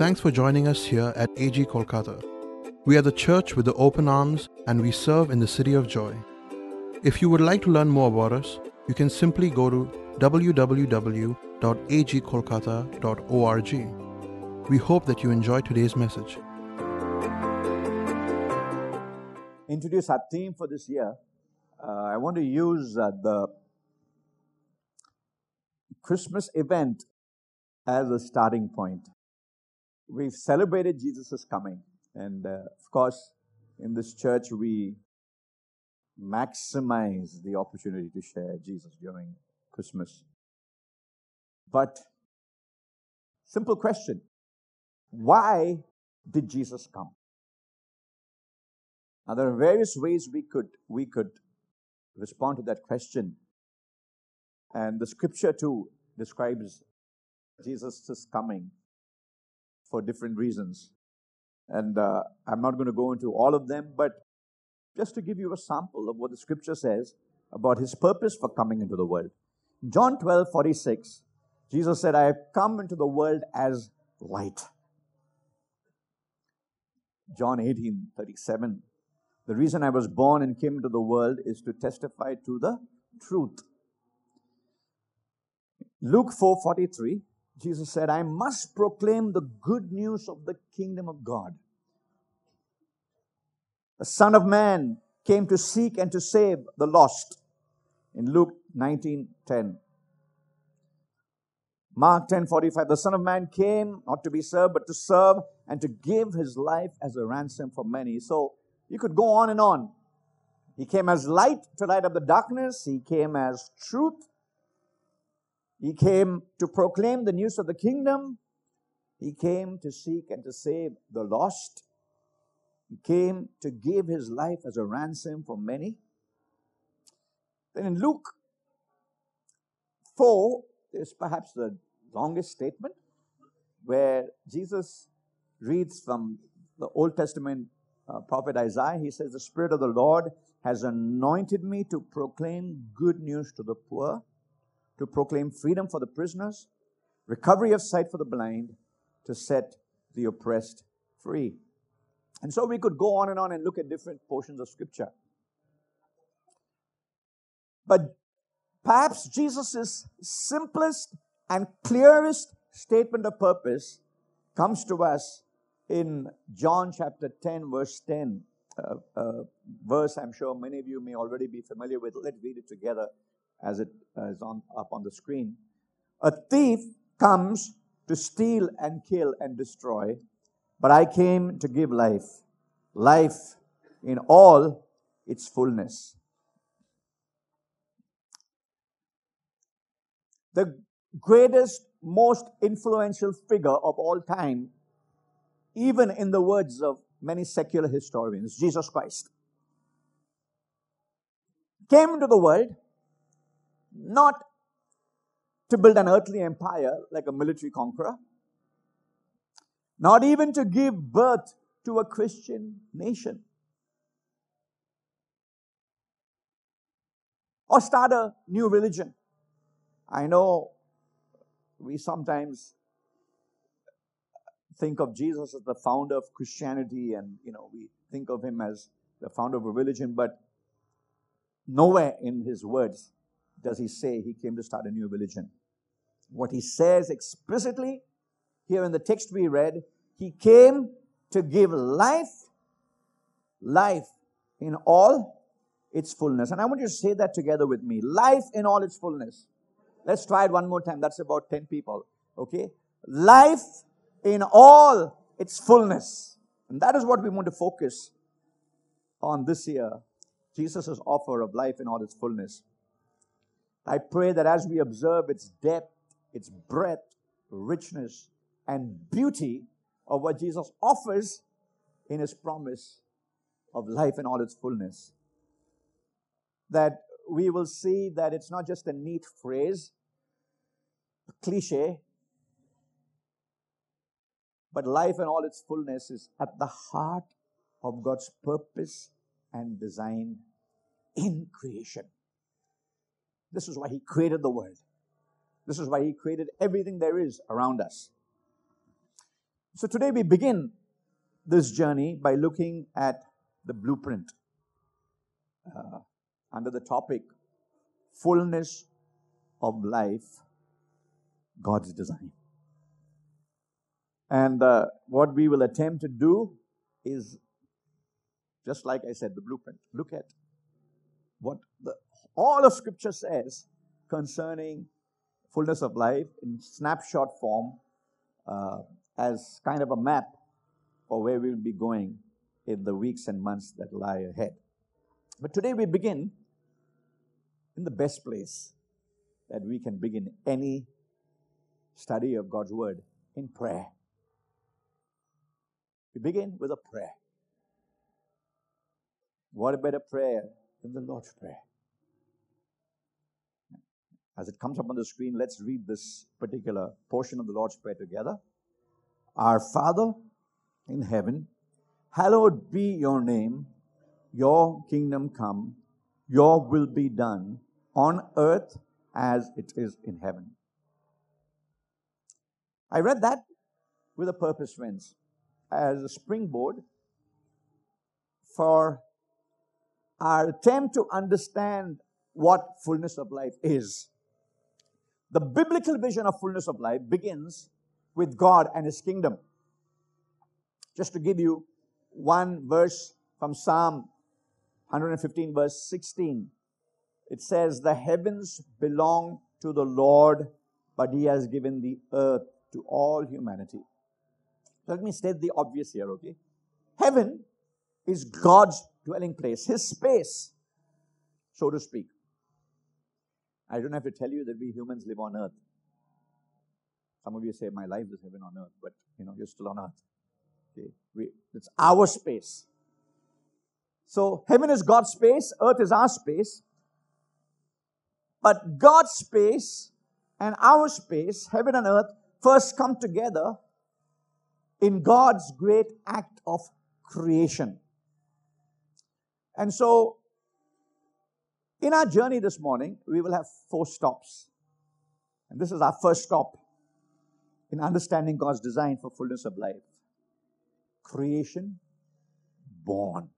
Thanks for joining us here at AG Kolkata. We are the church with the open arms and we serve in the city of joy. If you would like to learn more about us, you can simply go to www.agkolkata.org. We hope that you enjoy today's message. introduce our theme for this year, uh, I want to use uh, the Christmas event as a starting point. We've celebrated Jesus' coming, and uh, of course, in this church, we maximize the opportunity to share Jesus during Christmas. But, simple question why did Jesus come? Now, there are various ways we could, we could respond to that question. And the scripture too describes Jesus' coming for different reasons. And uh, I'm not going to go into all of them, but just to give you a sample of what the scripture says about his purpose for coming into the world. John 12, 46, Jesus said, I have come into the world as light. John 18, 37, the reason I was born and came into the world is to testify to the truth. Luke 4:43, Jesus said, "I must proclaim the good news of the kingdom of God." The Son of Man came to seek and to save the lost. In Luke 19:10. Mark 10:45, the Son of Man came not to be served, but to serve and to give his life as a ransom for many. So you could go on and on. He came as light to light up the darkness. He came as truth. He came to proclaim the news of the kingdom. He came to seek and to save the lost. He came to give his life as a ransom for many. Then in Luke 4, there's perhaps the longest statement where Jesus reads from the Old Testament uh, prophet Isaiah, he says, The Spirit of the Lord has anointed me to proclaim good news to the poor, to proclaim freedom for the prisoners, recovery of sight for the blind, to set the oppressed free. And so we could go on and on and look at different portions of Scripture. But perhaps Jesus' simplest and clearest statement of purpose comes to us in John chapter 10, verse 10, uh, uh, verse I'm sure many of you may already be familiar with. Let's read it together as it uh, on, up on the screen. A thief comes to steal and kill and destroy, but I came to give life, life in all its fullness. The greatest, most influential figure of all time even in the words of many secular historians, Jesus Christ came into the world not to build an earthly empire like a military conqueror, not even to give birth to a Christian nation, or start a new religion. I know we sometimes think of Jesus as the founder of Christianity and, you know, we think of him as the founder of a religion, but nowhere in his words does he say he came to start a new religion. What he says explicitly here in the text we read, he came to give life, life in all its fullness. And I want you to say that together with me. Life in all its fullness. Let's try it one more time. That's about 10 people. Okay? Life in all its fullness. And that is what we want to focus on this year Jesus' offer of life in all its fullness. I pray that as we observe its depth, its breadth, richness, and beauty of what Jesus offers in his promise of life in all its fullness, that we will see that it's not just a neat phrase, a cliche, but life in all its fullness is at the heart of God's purpose and design in creation. This is why He created the world. This is why He created everything there is around us. So today we begin this journey by looking at the blueprint uh, under the topic fullness of life, God's design. And uh, what we will attempt to do is just like I said, the blueprint. Look at what the, all of Scripture says concerning fullness of life in snapshot form uh, as kind of a map for where we'll be going in the weeks and months that lie ahead. But today we begin in the best place that we can begin any study of God's Word in prayer. We begin with a prayer. What a better prayer than the Lord's Prayer? As it comes up on the screen, let's read this particular portion of the Lord's Prayer together. Our Father in heaven, hallowed be your name, your kingdom come, your will be done on earth as it is in heaven. I read that with a purpose, friends, as a springboard for our attempt to understand what fullness of life is. The biblical vision of fullness of life begins with God and His kingdom. Just to give you one verse from Psalm 115, verse 16, it says, The heavens belong to the Lord, but He has given the earth to all humanity. Let me state the obvious here, okay? Heaven is God's dwelling place, His space, so to speak. I don't have to tell you that we humans live on earth. Some of you say, My life is heaven on earth, but you know, you're still on earth. Okay? We, it's our space. So, heaven is God's space, earth is our space. But God's space and our space, heaven and earth, first come together in God's great act of creation. And so, in our journey this morning, we will have four stops. And this is our first stop in understanding God's design for fullness of life. Creation born.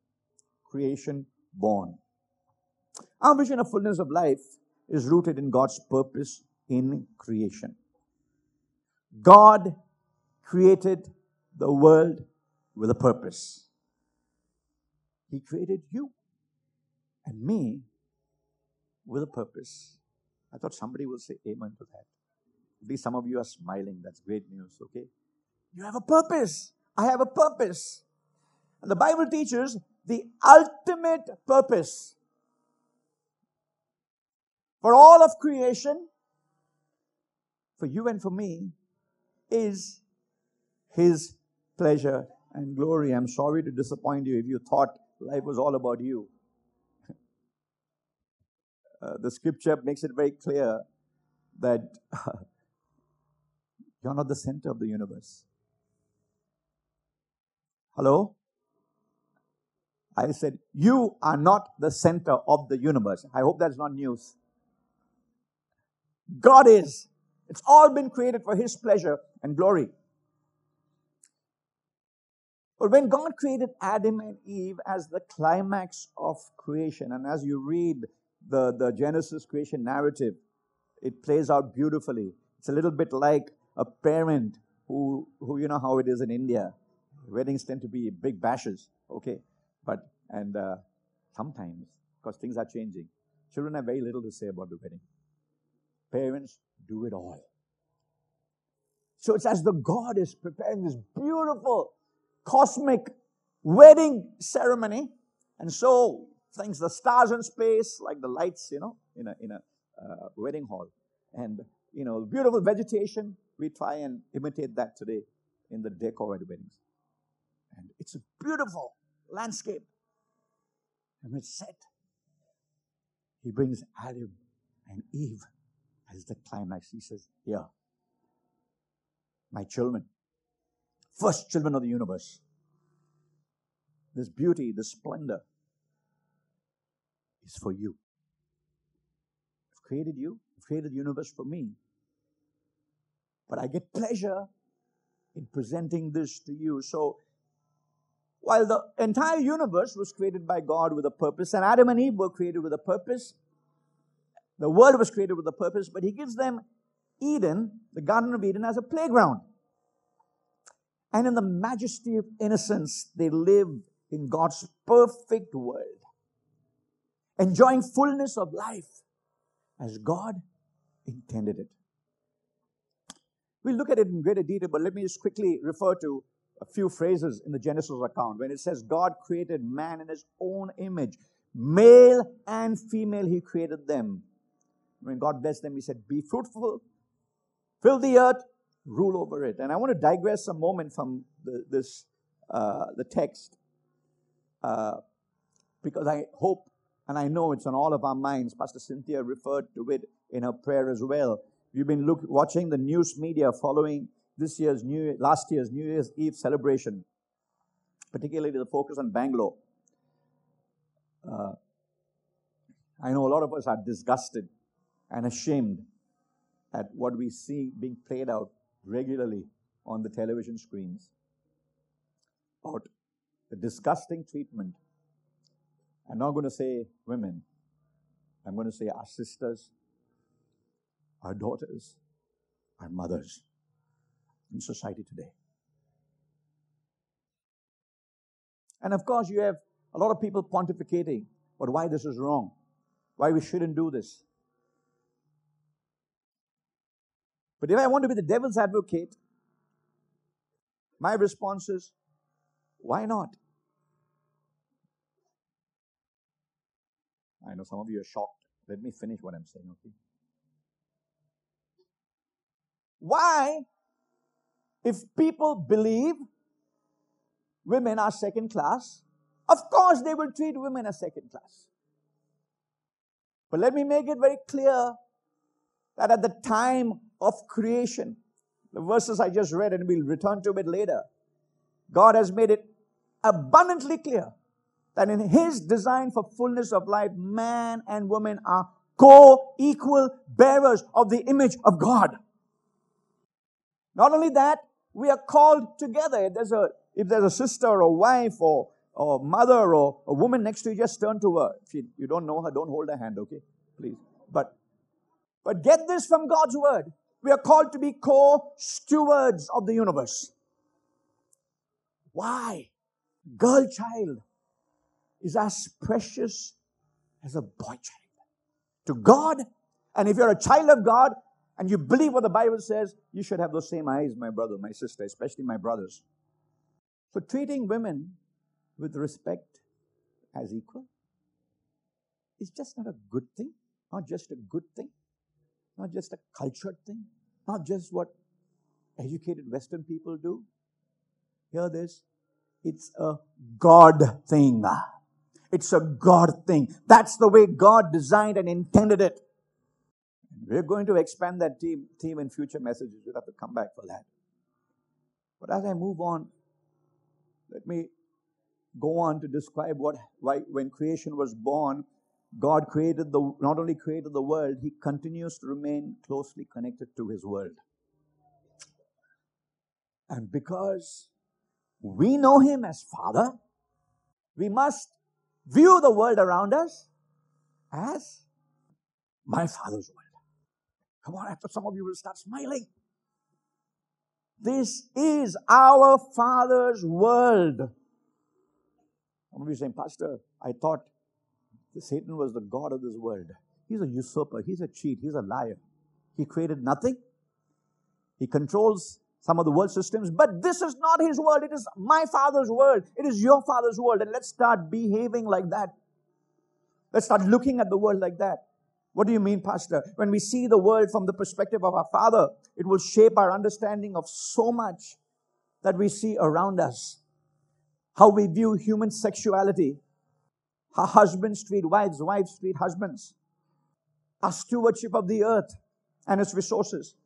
Creation born. Our vision of fullness of life is rooted in God's purpose in creation. God created the world with a purpose. He created you and me with a purpose. I thought somebody will say amen to that. At least some of you are smiling. That's great news, okay? You have a purpose. I have a purpose. And the Bible teaches the ultimate purpose for all of creation, for you and for me, is His pleasure and glory. I'm sorry to disappoint you if you thought life was all about you. Uh, the scripture makes it very clear that you're not the center of the universe. Hello? I said, You are not the center of the universe. I hope that's not news. God is. It's all been created for His pleasure and glory. But when God created Adam and Eve as the climax of creation, and as you read the, the Genesis creation narrative, it plays out beautifully. It's a little bit like a parent who, who you know how it is in India. Weddings tend to be big bashes, okay? But, and uh, sometimes, because things are changing, children have very little to say about the wedding. Parents do it all. So it's as the God is preparing this beautiful, cosmic wedding ceremony. And so things, the stars in space, like the lights, you know, in a, in a uh, wedding hall. And, you know, beautiful vegetation. We try and imitate that today in the decor at weddings. And it's a beautiful landscape. And it's set. He brings Adam and Eve as the climax. He says, Here, my children, first children of the universe, this beauty, this splendor is for you. I've created you, I've created the universe for me. But I get pleasure in presenting this to you. So, while the entire universe was created by God with a purpose, and Adam and Eve were created with a purpose, the world was created with a purpose, but He gives them Eden, the Garden of Eden, as a playground. And in the majesty of innocence, they live in God's perfect world, enjoying fullness of life as God intended it. We'll look at it in greater detail, but let me just quickly refer to a few phrases in the Genesis account. When it says God created man in his own image, male and female, he created them. When God blessed them, he said, Be fruitful, fill the earth, rule over it. And I want to digress a moment from the, this, uh, the text uh, because I hope and I know it's on all of our minds. Pastor Cynthia referred to it in her prayer as well. You've been look, watching the news media following this year's New last year's New Year's Eve celebration, particularly the focus on Bangalore. Uh, I know a lot of us are disgusted and ashamed at what we see being played out regularly on the television screens about the disgusting treatment. I'm not going to say women, I'm going to say our sisters, our daughters, our mothers in society today. And of course, you have a lot of people pontificating about why this is wrong, why we shouldn't do this. But if I want to be the devil's advocate, my response is, why not? I know some of you are shocked. Let me finish what I'm saying, okay? Why, if people believe women are second class, of course they will treat women as second class. But let me make it very clear that at the time of creation, the verses I just read, and we'll return to it later, God has made it abundantly clear that in His design for fullness of life, man and woman are co equal bearers of the image of God. Not only that, we are called together. If there's a, if there's a sister or wife or, or mother or a woman next to you, just turn to her. If you, you don't know her, don't hold her hand, okay? Please. But, but get this from God's word. We are called to be co-stewards of the universe. Why? Girl child is as precious as a boy child. To God, and if you're a child of God and you believe what the Bible says, you should have those same eyes, my brother, my sister, especially my brothers. So treating women with respect as equal is just not a good thing, not just a good thing, not just a cultured thing, not just what educated Western people do. Hear this. It's a God thing. It's a God thing. That's the way God designed and intended it. We're going to expand that team in future messages. You'll have to come back for that. But as I move on, let me go on to describe what why when creation was born, God created the not only created the world, He continues to remain closely connected to His world. And because we know Him as Father, we must view the world around us as my Father's world. Come on, after some of you will start smiling. This is our Father's world. Some of you saying, Pastor, I thought Satan was the God of this world. He's a usurper, he's a cheat, he's a liar. He created nothing. He controls some of the world systems, but this is not his world. It is my father's world. It is your father's world. And let's start behaving like that. Let's start looking at the world like that. What do you mean, Pastor? When we see the world from the perspective of our Father, it will shape our understanding of so much that we see around us. How we view human sexuality, how husbands treat wives, wives treat husbands, our stewardship of the earth and its resources,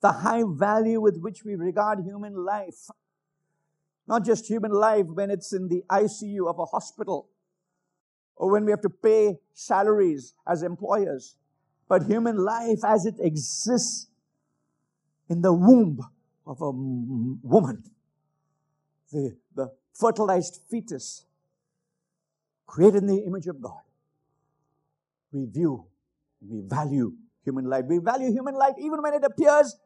the high value with which we regard human life. Not just human life when it's in the ICU of a hospital, or when we have to pay salaries as employers, but human life as it exists in the womb of a woman, the, the fertilized fetus, created in the image of God, we view, we value human life. We value human life even when it appears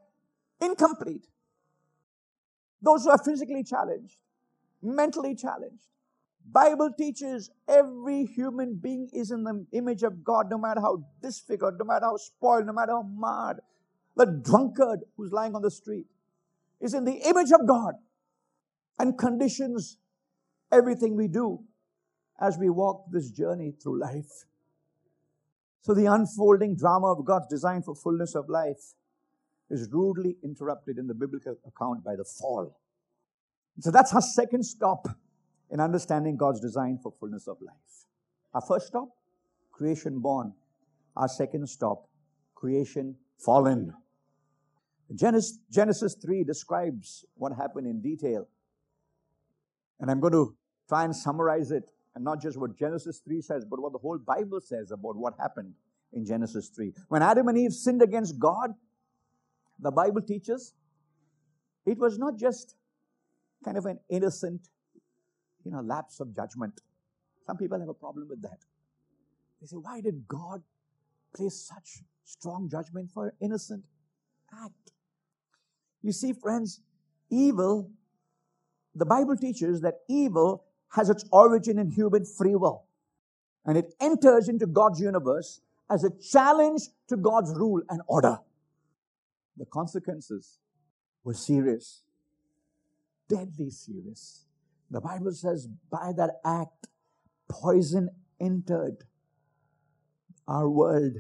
incomplete. Those who are physically challenged, mentally challenged. Bible teaches every human being is in the image of God, no matter how disfigured, no matter how spoiled, no matter how marred. The drunkard who's lying on the street is in the image of God and conditions everything we do as we walk this journey through life. So the unfolding drama of God's design for fullness of life is rudely interrupted in the biblical account by the fall. So that's our second stop in understanding God's design for fullness of life. Our first stop, creation born. Our second stop, creation fallen. Genesis, Genesis 3 describes what happened in detail. And I'm going to try and summarize it, and not just what Genesis 3 says, but what the whole Bible says about what happened in Genesis 3. When Adam and Eve sinned against God, the Bible teaches it was not just kind of an innocent, you know, lapse of judgment. Some people have a problem with that. They say, why did God place such strong judgment for an innocent act? You see, friends, evil, the Bible teaches that evil has its origin in human free will. And it enters into God's universe as a challenge to God's rule and order. The consequences were serious, deadly serious. The Bible says, by that act, poison entered our world,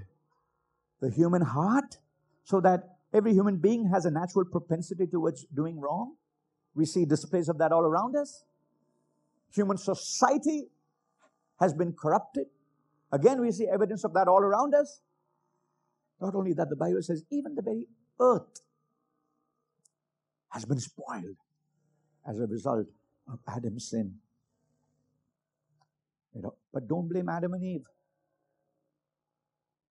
the human heart, so that every human being has a natural propensity towards doing wrong. We see displays of that all around us. Human society has been corrupted. Again, we see evidence of that all around us. Not only that, the Bible says even the very earth has been spoiled as a result of Adam's sin. You know, but don't blame Adam and Eve.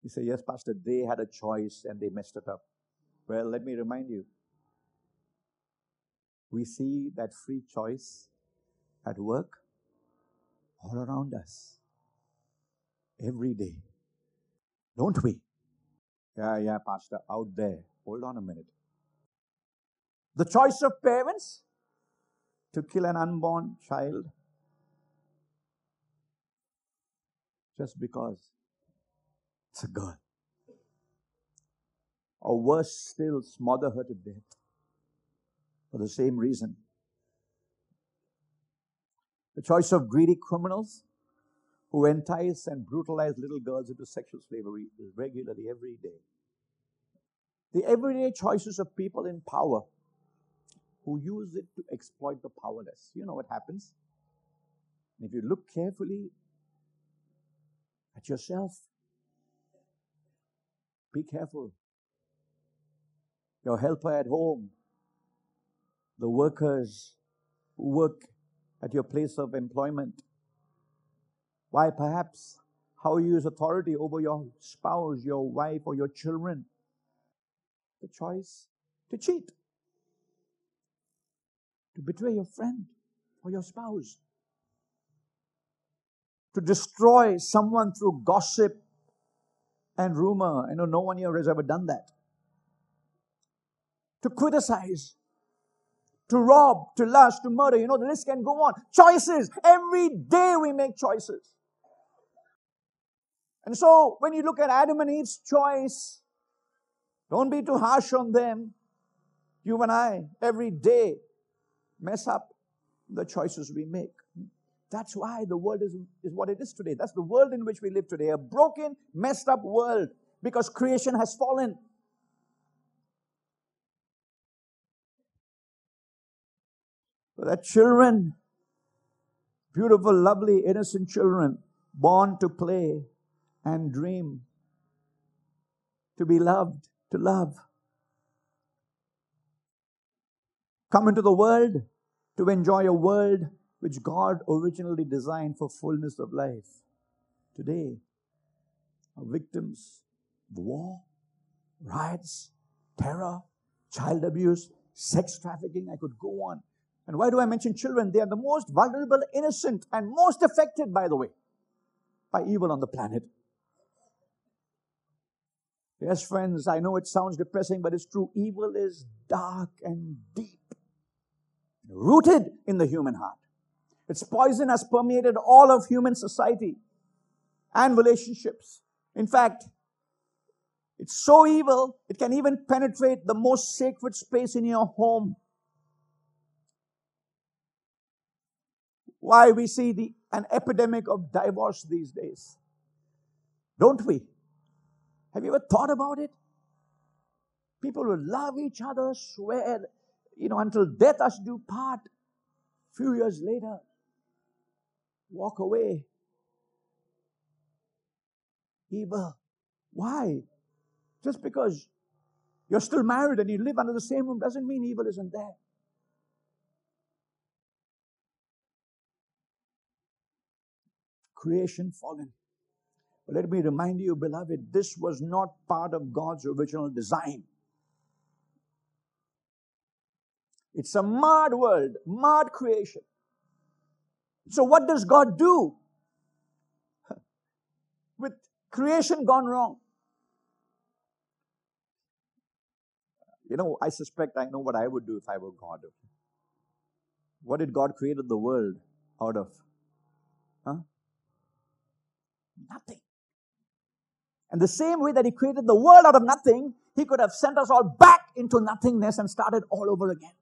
You say, yes, Pastor, they had a choice and they messed it up. Well, let me remind you. We see that free choice at work all around us every day. Don't we? Yeah, yeah, Pastor, out there. Hold on a minute. The choice of parents to kill an unborn child just because it's a girl. Or worse still, smother her to death for the same reason. The choice of greedy criminals who entice and brutalize little girls into sexual slavery regularly every day. The everyday choices of people in power who use it to exploit the powerless. You know what happens? if you look carefully at yourself, be careful. Your helper at home, the workers who work at your place of employment, why, perhaps, how you use authority over your spouse, your wife, or your children. The choice to cheat, to betray your friend or your spouse, to destroy someone through gossip and rumor. I know no one here has ever done that. To criticize, to rob, to lust, to murder. You know, the list can go on. Choices. Every day we make choices. And so when you look at Adam and Eve's choice, don't be too harsh on them. You and I, every day, mess up the choices we make. That's why the world is, is what it is today. That's the world in which we live today. A broken, messed up world because creation has fallen. So that children, beautiful, lovely, innocent children, born to play, and dream. To be loved, to love. Come into the world to enjoy a world which God originally designed for fullness of life. Today, are victims of war, riots, terror, child abuse, sex trafficking, I could go on. And why do I mention children? They are the most vulnerable, innocent, and most affected, by the way, by evil on the planet. Yes, friends, I know it sounds depressing, but it's true. Evil is dark and deep, rooted in the human heart. Its poison has permeated all of human society and relationships. In fact, it's so evil, it can even penetrate the most sacred space in your home. Why we see the, an epidemic of divorce these days. Don't we? Have you ever thought about it? People will love each other, swear, you know, until death us do part. Few years later, walk away. Evil. Why? Just because you're still married and you live under the same room doesn't mean evil isn't there. Creation fallen. Let me remind you, beloved, this was not part of God's original design. It's a marred world, marred creation. So, what does God do with creation gone wrong? You know, I suspect I know what I would do if I were God. What did God create the world out of? Huh? Nothing. And the same way that He created the world out of nothing, He could have sent us all back into nothingness and started all over again.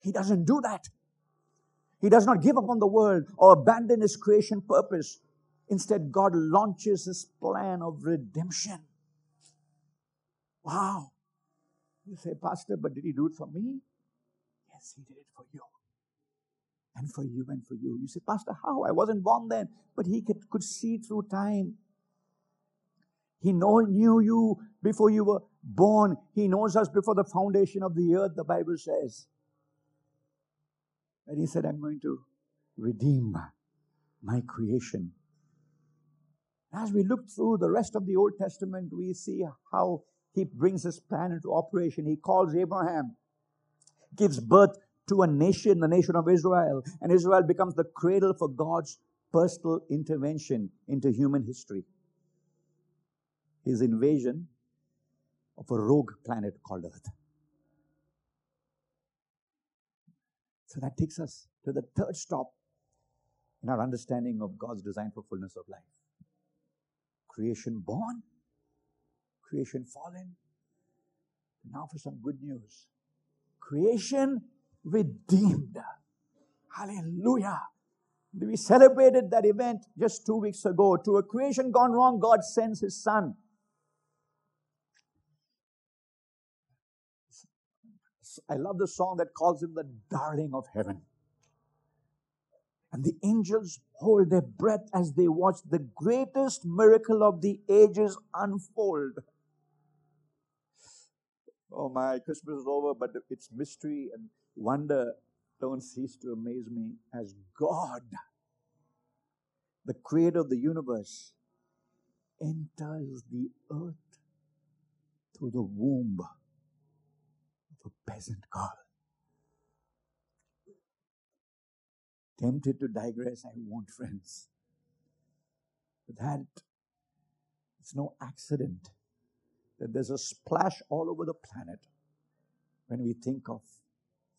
He doesn't do that. He does not give up on the world or abandon His creation purpose. Instead, God launches His plan of redemption. Wow. You say, Pastor, but did he do it for me? Yes, he did it for you. And for you and for you. You say, Pastor, how? I wasn't born then. But he could, could see through time. He know, knew you before you were born. He knows us before the foundation of the earth, the Bible says. And he said, I'm going to redeem my creation. As we look through the rest of the Old Testament, we see how he brings his plan into operation. He calls Abraham, gives birth to a nation, the nation of Israel, and Israel becomes the cradle for God's personal intervention into human history. His invasion of a rogue planet called Earth. So that takes us to the third stop in our understanding of God's design for fullness of life. Creation born, creation fallen. Now for some good news. Creation redeemed. Hallelujah. We celebrated that event just two weeks ago. To a creation gone wrong, God sends His Son. I love the song that calls Him the darling of heaven. And the angels hold their breath as they watch the greatest miracle of the ages unfold. Oh my, Christmas is over, but its mystery and wonder don't cease to amaze me as God, the creator of the universe, enters the earth through the womb of a peasant girl. Tempted to digress, I won't, friends. But that it's no accident that there's a splash all over the planet when we think of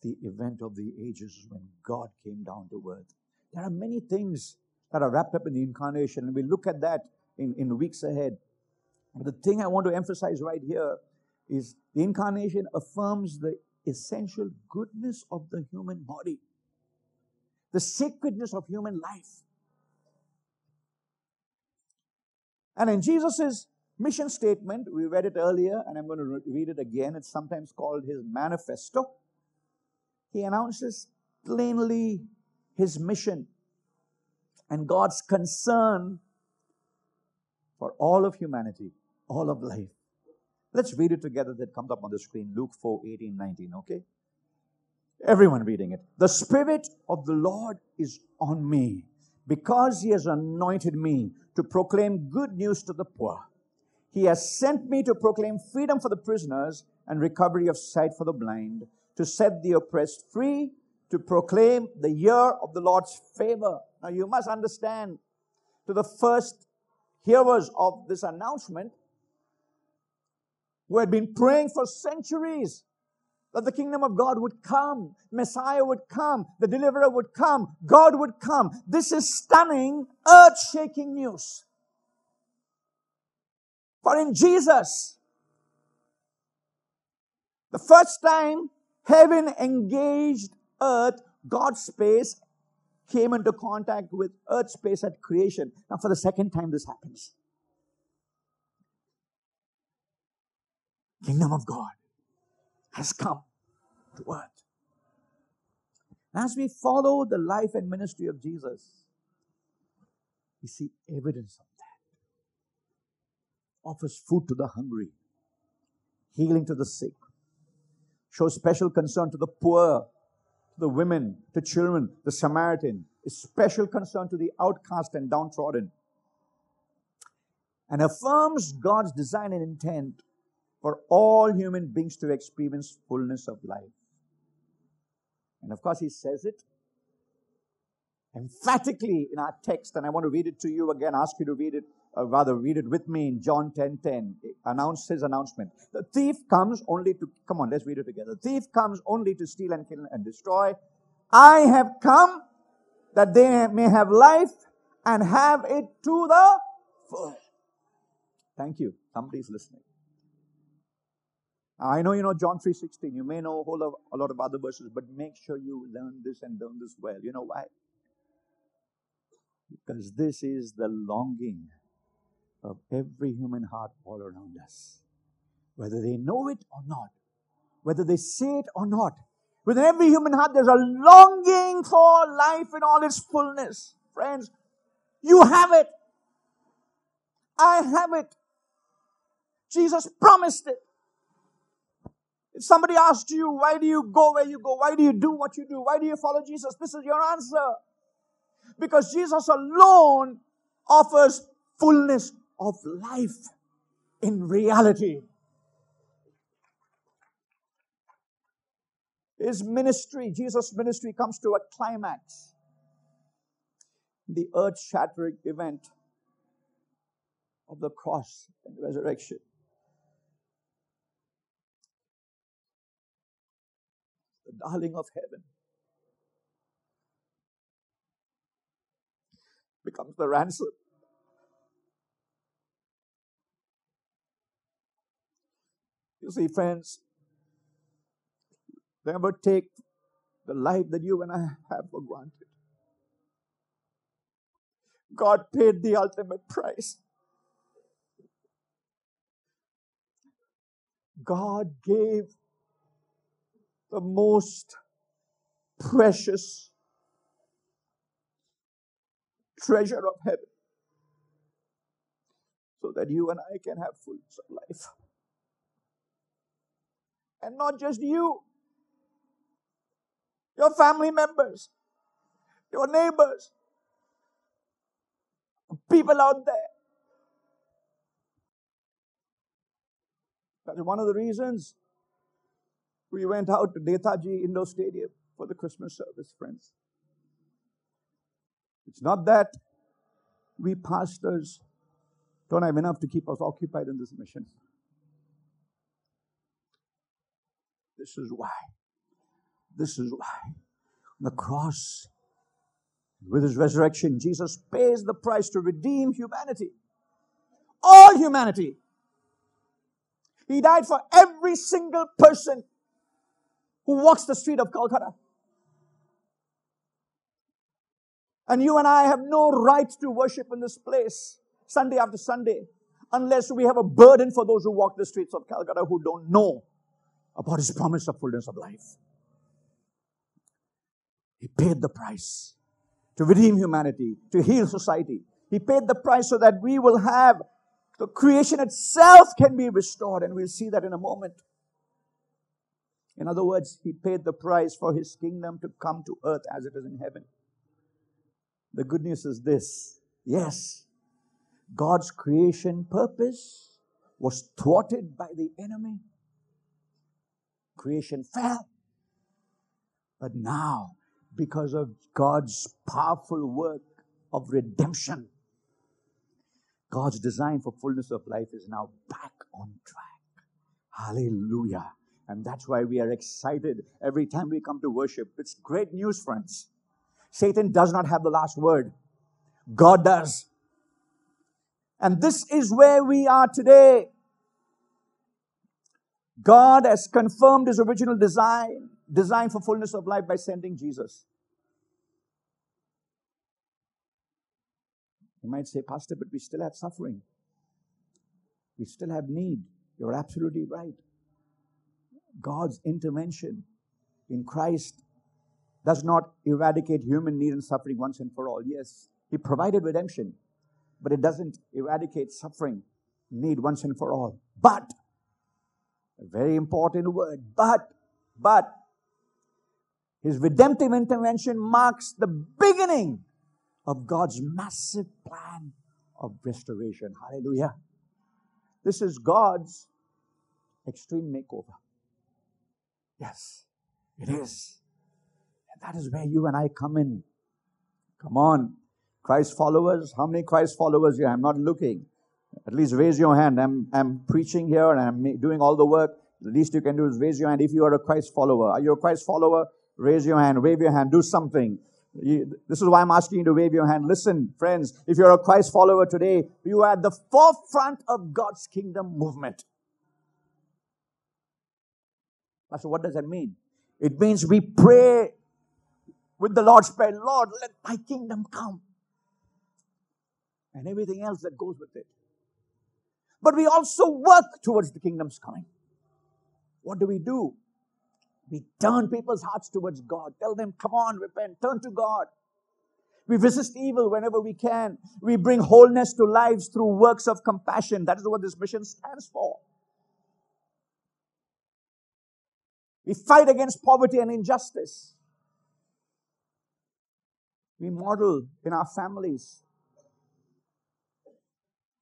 the event of the ages when God came down to earth. There are many things that are wrapped up in the incarnation, and we'll look at that in, in weeks ahead. But the thing I want to emphasize right here is the incarnation affirms the essential goodness of the human body, the sacredness of human life. And in Jesus' mission statement, we read it earlier, and I'm going to read it again. It's sometimes called his manifesto. He announces plainly his mission and God's concern for all of humanity, all of life. Let's read it together that comes up on the screen Luke 4 18, 19, okay? Everyone reading it. The Spirit of the Lord is on me because He has anointed me to proclaim good news to the poor. He has sent me to proclaim freedom for the prisoners and recovery of sight for the blind, to set the oppressed free, to proclaim the year of the Lord's favor. Now you must understand to the first hearers of this announcement who had been praying for centuries that the kingdom of God would come, Messiah would come, the deliverer would come, God would come. This is stunning, earth shaking news. For in Jesus, the first time heaven engaged earth, God's space came into contact with earth space at creation. Now, for the second time, this happens. Kingdom of God has come to earth. As we follow the life and ministry of Jesus, we see evidence of that. Offers food to the hungry, healing to the sick, shows special concern to the poor, to the women, to children, the Samaritan, special concern to the outcast and downtrodden, and affirms God's design and intent for all human beings to experience fullness of life. And of course, he says it emphatically in our text, and I want to read it to you again, ask you to read it, or rather read it with me in John 10 10. Announce his announcement. The thief comes only to, come on, let's read it together. The thief comes only to steal and kill and destroy. I have come that they may have life and have it to the full. Thank you. Somebody's listening. I know you know John 3.16. You may know a whole a lot of other verses, but make sure you learn this and learn this well. You know why? Because this is the longing of every human heart all around us. Whether they know it or not, whether they say it or not, within every human heart there's a longing for life in all its fullness. Friends, you have it. I have it. Jesus promised it. If somebody asks you, why do you go where you go? Why do you do what you do? Why do you follow Jesus? This is your answer. Because Jesus alone offers fullness of life in reality. His ministry, Jesus' ministry, comes to a climax. The earth shattering event of the cross and resurrection. the darling of heaven, becomes the ransom. You see, friends, never take the life that you and I have for granted. God paid the ultimate price. God gave the most precious treasure of heaven so that you and I can have fullness of life. And not just you, your family members, your neighbors, people out there. That is one of the reasons we went out to Netaji Indoor Stadium for the Christmas service, friends. It's not that we pastors don't have enough to keep us occupied in this mission. This is why. This is why. on The cross, with his resurrection, Jesus pays the price to redeem humanity. All humanity. He died for every single person who walks the street of Calcutta. And you and I have no right to worship in this place Sunday after Sunday unless we have a burden for those who walk the streets of Calcutta who don't know about his promise of fullness of life. He paid the price to redeem humanity, to heal society. He paid the price so that we will have the creation itself can be restored, and we'll see that in a moment. In other words, he paid the price for his kingdom to come to earth as it is in heaven. The good news is this yes, God's creation purpose was thwarted by the enemy. Creation fell. But now, because of God's powerful work of redemption, God's design for fullness of life is now back on track. Hallelujah. And that's why we are excited every time we come to worship. It's great news, friends. Satan does not have the last word. God does. And this is where we are today. God has confirmed his original design, design for fullness of life by sending Jesus. You might say, Pastor, but we still have suffering. We still have need. You're absolutely right. God's intervention in Christ does not eradicate human need and suffering once and for all. Yes, He provided redemption, but it doesn't eradicate suffering, need once and for all. But, a very important word, but, but, His redemptive intervention marks the beginning of God's massive plan of restoration. Hallelujah. This is God's extreme makeover. Yes, it is. And that is where you and I come in. Come on. Christ followers, how many Christ followers here? I'm not looking. At least raise your hand. I'm, I'm preaching here and I'm doing all the work. The least you can do is raise your hand if you are a Christ follower. Are you a Christ follower? Raise your hand, wave your hand, do something. You, this is why I'm asking you to wave your hand. Listen, friends, if you're a Christ follower today, you are at the forefront of God's kingdom movement. So, what does that mean? It means we pray with the Lord's Prayer, Lord, let thy kingdom come. And everything else that goes with it. But we also work towards the kingdom's coming. What do we do? We turn people's hearts towards God. Tell them, come on, repent, turn to God. We resist evil whenever we can. We bring wholeness to lives through works of compassion. That is what this mission stands for. We fight against poverty and injustice. We model in our families,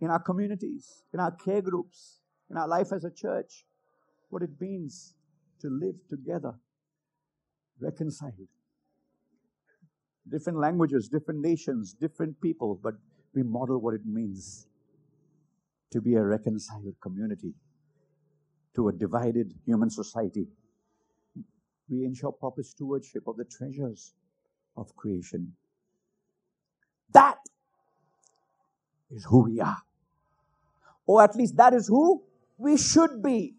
in our communities, in our care groups, in our life as a church, what it means to live together, reconciled. Different languages, different nations, different people, but we model what it means to be a reconciled community to a divided human society. We ensure proper stewardship of the treasures of creation. That is who we are. Or at least that is who we should be.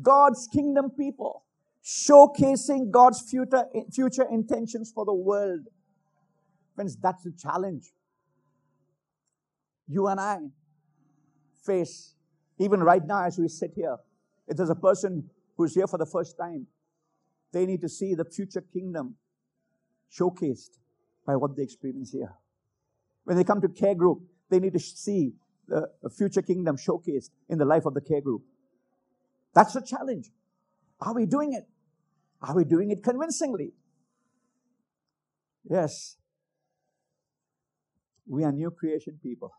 God's kingdom people, showcasing God's future, future intentions for the world. Friends, that's the challenge. You and I face, even right now as we sit here, if there's a person who's here for the first time, they need to see the future kingdom showcased by what they experience here. When they come to care group, they need to see Uh, the future kingdom showcased in the life of the care group. That's the challenge. Are we doing it? Are we doing it convincingly? Yes. We are new creation people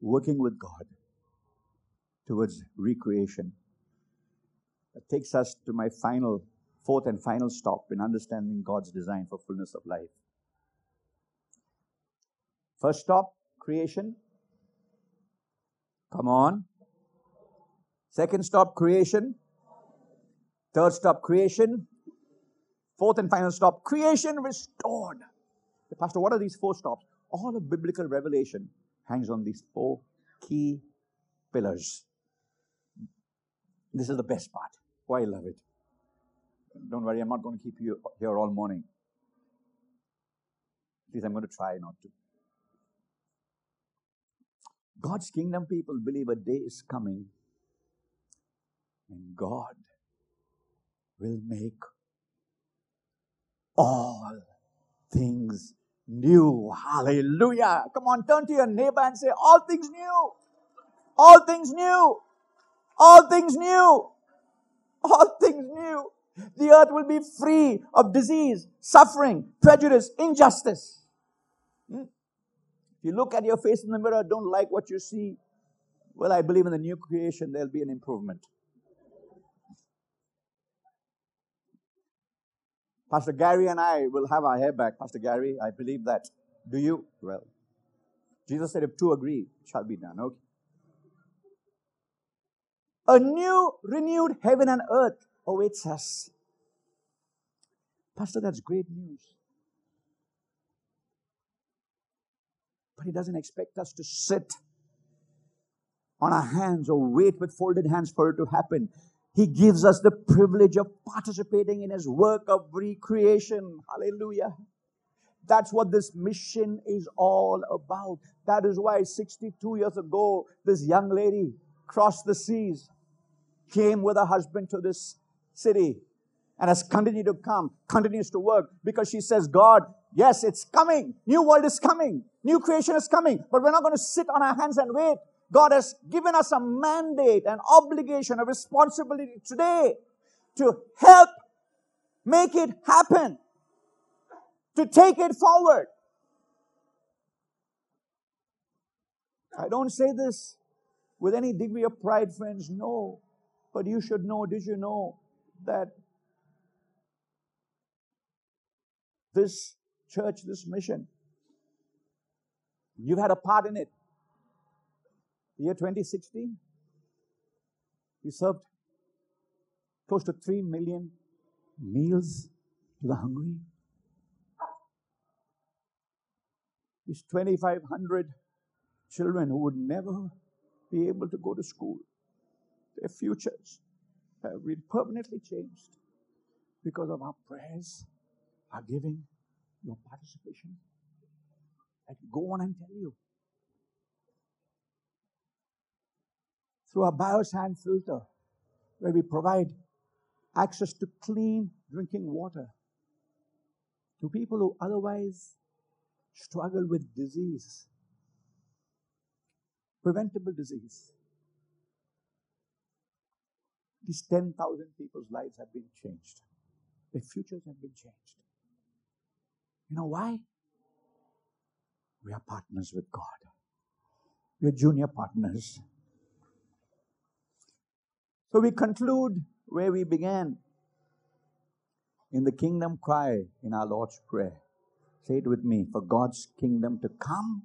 working with God towards recreation. That takes us to my final, fourth and final stop in understanding God's design for fullness of life. First stop, creation. Come on. Second stop, creation. Third stop, creation. Fourth and final stop, creation restored. Pastor, what are these four stops? All of biblical revelation hangs on these four key pillars. This is the best part. Why I love it. Don't worry, I'm not going to keep you here all morning. At least I'm going to try not to. God's kingdom people believe a day is coming and God will make all things new. Hallelujah. Come on, turn to your neighbor and say, All things new. All things new. All things new. All things new. The earth will be free of disease, suffering, prejudice, injustice. Hmm? If you look at your face in the mirror, don't like what you see, well, I believe in the new creation, there'll be an improvement. Pastor Gary and I will have our hair back. Pastor Gary, I believe that. Do you? Well, Jesus said, if two agree, it shall be done. Okay. A new, renewed heaven and earth awaits us. Pastor, that's great news. He doesn't expect us to sit on our hands or wait with folded hands for it to happen. He gives us the privilege of participating in his work of recreation. Hallelujah. That's what this mission is all about. That is why 62 years ago, this young lady crossed the seas, came with her husband to this city, and has continued to come, continues to work because she says, God, yes, it's coming. New world is coming. New creation is coming. But we're not going to sit on our hands and wait. God has given us a mandate, an obligation, a responsibility today to help make it happen, to take it forward. I don't say this with any degree of pride, friends, no. But you should know, did you know that this church, this mission, you've had a part in it. The year 2016, we served close to 3 million meals to the hungry. These 2,500 children who would never be able to go to school, their futures have been permanently changed because of our prayers, our giving, your participation. I go on and tell you. through our biosand filter, where we provide access to clean drinking water to people who otherwise struggle with disease, preventable disease. These 10,000 people's lives have been changed. Their futures have been changed. You know why? We are partners with God. We are junior partners. So we conclude where we began in the kingdom cry in our Lord's Prayer. Say it with me for God's kingdom to come,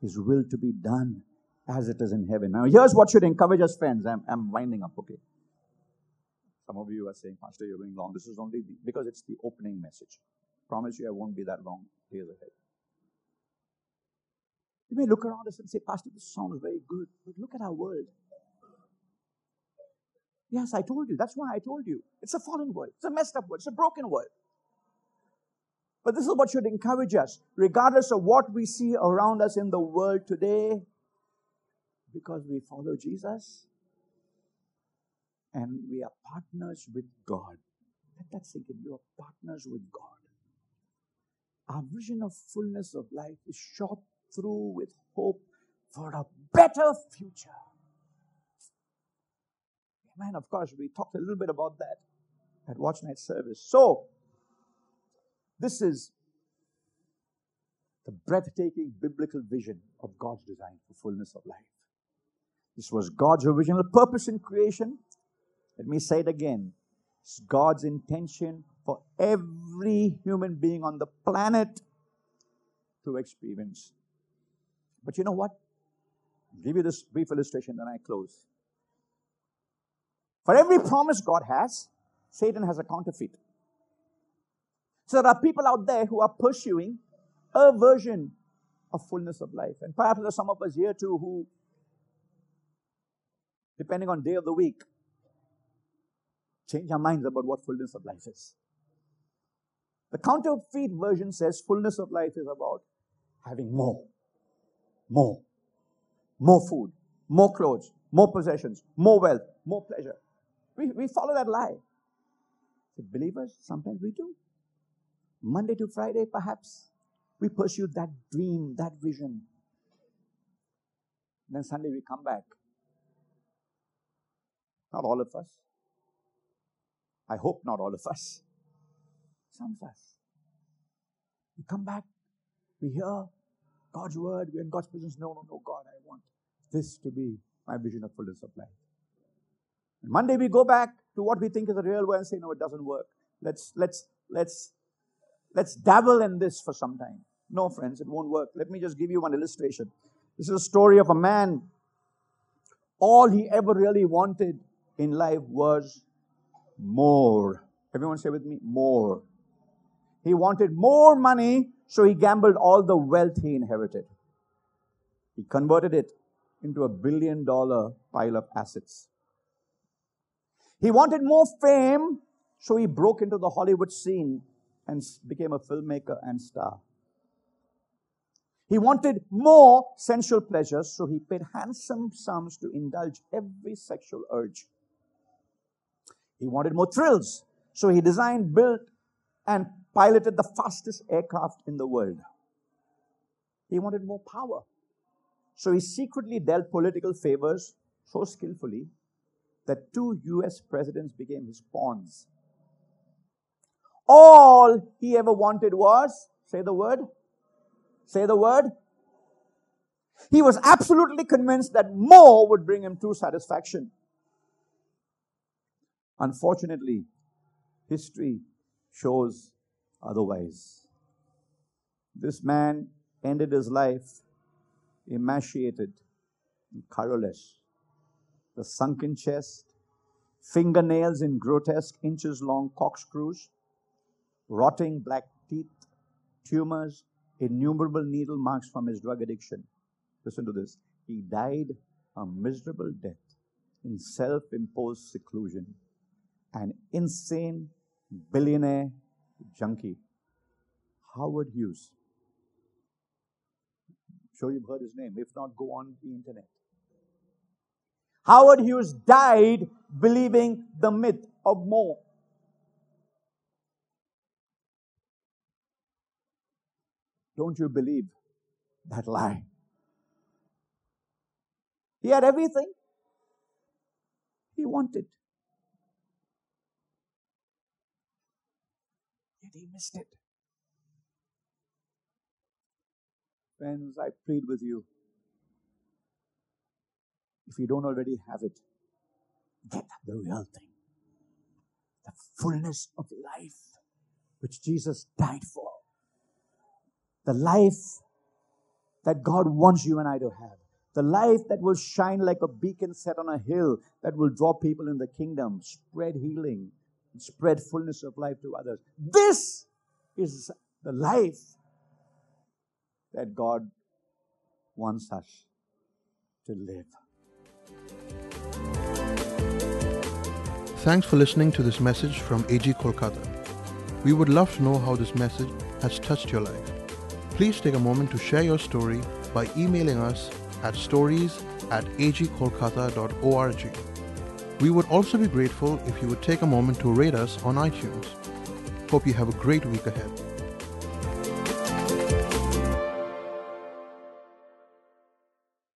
His will to be done as it is in heaven. Now, here's what should encourage us, friends. I'm, I'm winding up, okay? Some of you are saying, Pastor, you're going long. This is only because it's the opening message. Promise you, I won't be that long days ahead. You may look around us and say, Pastor, this sounds very good, but look at our world. Yes, I told you. That's why I told you. It's a fallen world. It's a messed up world. It's a broken world. But this is what should encourage us, regardless of what we see around us in the world today, because we follow Jesus and we are partners with God. Let that sink in. You are partners with God. Our vision of fullness of life is shot through with hope for a better future. Man, of course, we talked a little bit about that at Watch Night service. So, this is the breathtaking biblical vision of God's design for fullness of life. This was God's original purpose in creation. Let me say it again. It's God's intention for every human being on the planet to experience. But you know what? I'll give you this brief illustration, then I close. For every promise God has, Satan has a counterfeit. So there are people out there who are pursuing a version of fullness of life. And perhaps there are some of us here too who, depending on day of the week, change our minds about what fullness of life is. The counterfeit version says fullness of life is about having more, more, more food, more clothes, more possessions, more wealth, more pleasure. We, we follow that lie. The believers, sometimes we do. Monday to Friday, perhaps, we pursue that dream, that vision. Then Sunday we come back. Not all of us. I hope not all of us. Some us. We come back, we hear God's word, we're in God's presence. No, no, no, God, I want this to be my vision of fullness of life. Monday we go back to what we think is the real way and say, no, it doesn't work. Let's, let's, let's let's dabble in this for some time. No, friends, it won't work. Let me just give you one illustration. This is a story of a man. All he ever really wanted in life was more. Everyone say with me, more. He wanted more money, so he gambled all the wealth he inherited. He converted it into a billion dollar pile of assets. He wanted more fame, so he broke into the Hollywood scene and became a filmmaker and star. He wanted more sensual pleasures, so he paid handsome sums to indulge every sexual urge. He wanted more thrills, so he designed, built, and piloted the fastest aircraft in the world. He wanted more power, so he secretly dealt political favors so skillfully that two US presidents became his pawns. All he ever wanted was, say the word, say the word. He was absolutely convinced that more would bring him true satisfaction. Unfortunately, history shows otherwise. This man ended his life emaciated and colorless, the sunken chest, fingernails in grotesque inches long corkscrews, rotting black teeth, tumors, innumerable needle marks from his drug addiction. Listen to this. He died a miserable death in self imposed seclusion. An insane billionaire junkie, Howard Hughes. Sure, you've heard his name. If not, go on the internet. Howard Hughes died believing the myth of more. Don't you believe that lie? He had everything he wanted. He missed it. Friends, I plead with you. If you don't already have it, get the real thing. The fullness of life which Jesus died for. The life that God wants you and I to have. The life that will shine like a beacon set on a hill that will draw people in the kingdom, spread healing, spread fullness of life to others. This is the life that God wants us to live. Thanks for listening to this message from AG Kolkata. We would love to know how this message has touched your life. Please take a moment to share your story by emailing us at stories at agkolkata.org. We would also be grateful if you would take a moment to rate us on iTunes. Hope you have a great week ahead.